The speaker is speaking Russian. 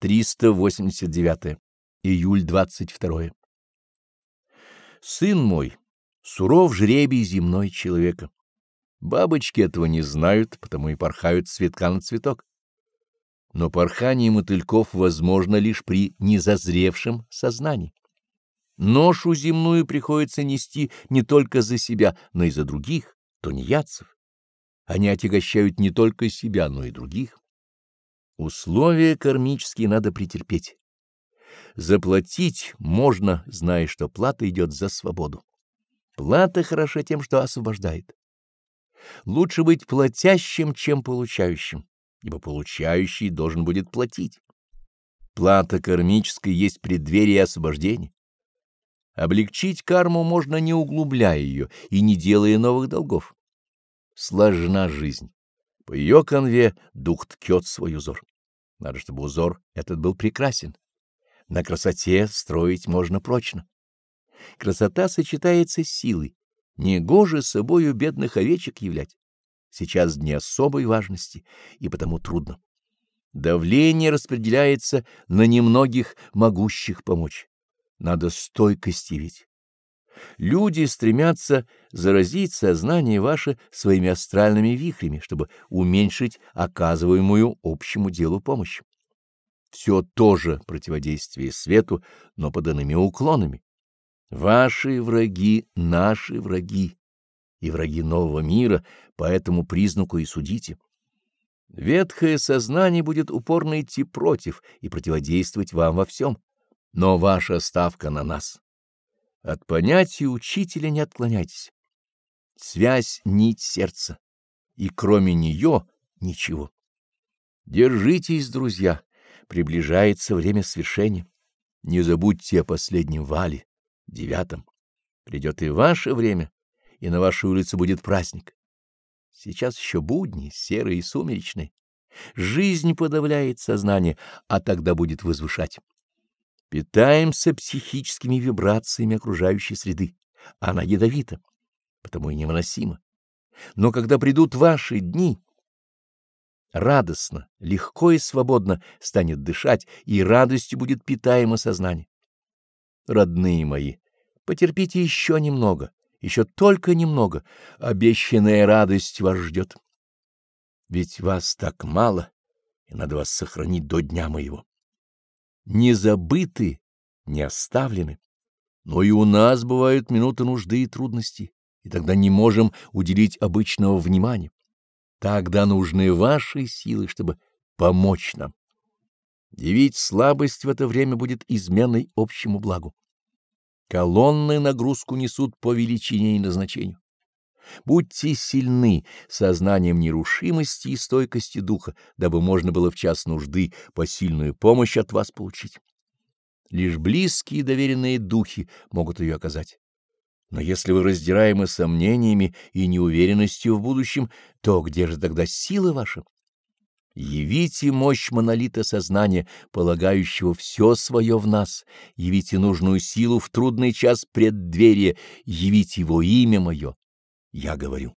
389. Июль 22. Сын мой, суров жребий земной человека. Бабочки этого не знают, потому и порхают цветка на цветок. Но порхание мотыльков возможно лишь при незазревшем сознании. Ношу земную приходится нести не только за себя, но и за других, тунеядцев. Они отягощают не только себя, но и других. Условия кармические надо претерпеть. Заплатить можно, зная, что плата идет за свободу. Плата хороша тем, что освобождает. Лучше быть платящим, чем получающим, ибо получающий должен будет платить. Плата кармическая есть преддверие освобождения. Облегчить карму можно, не углубляя ее и не делая новых долгов. Сложна жизнь. По ее конве дух ткет свой узор. Надо, чтобы узор этот был прекрасен. На красоте строить можно прочно. Красота сочетается с силой. Негоже собою бедных овечек являть. Сейчас дни особой важности, и потому трудно. Давление распределяется на немногих могущих помочь. Надо стойкости ведь. Люди стремятся заразить сознание ваше своими астральными вихрями, чтобы уменьшить оказываемую общему делу помощь. Все тоже противодействие свету, но под иными уклонами. Ваши враги — наши враги, и враги нового мира, по этому признаку и судите. Ветхое сознание будет упорно идти против и противодействовать вам во всем, но ваша ставка на нас. От понятия учителя не отклоняйтесь. Связь — нить сердца, и кроме нее ничего. Держитесь, друзья, приближается время свершения. Не забудьте о последнем вале, девятом. Придет и ваше время, и на вашей улице будет праздник. Сейчас еще будни, серые и сумеречные. Жизнь подавляет сознание, а тогда будет возвышать. Питаемся психическими вибрациями окружающей среды. Она ядовита, потому и невыносима. Но когда придут ваши дни, радостно, легко и свободно станет дышать, и радостью будет питаемо сознание. Родные мои, потерпите еще немного, еще только немного, обещанная радость вас ждет. Ведь вас так мало, и надо вас сохранить до дня моего не забыты, не оставлены. Но и у нас бывают минуты нужды и трудностей, и тогда не можем уделить обычного внимания. Тогда нужны ваши силы, чтобы помочь нам. Явить слабость в это время будет изменой общему благу. Колонны нагрузку несут по величине и назначению. Будьте сильны сознанием нерушимости и стойкости духа, дабы можно было в час нужды посильную помощь от вас получить. Лишь близкие и доверенные духи могут ее оказать. Но если вы раздираемы сомнениями и неуверенностью в будущем, то где же тогда сила ваша? Явите мощь монолита сознания, полагающего все свое в нас, явите нужную силу в трудный час преддверия, явите его имя мое, я говорю.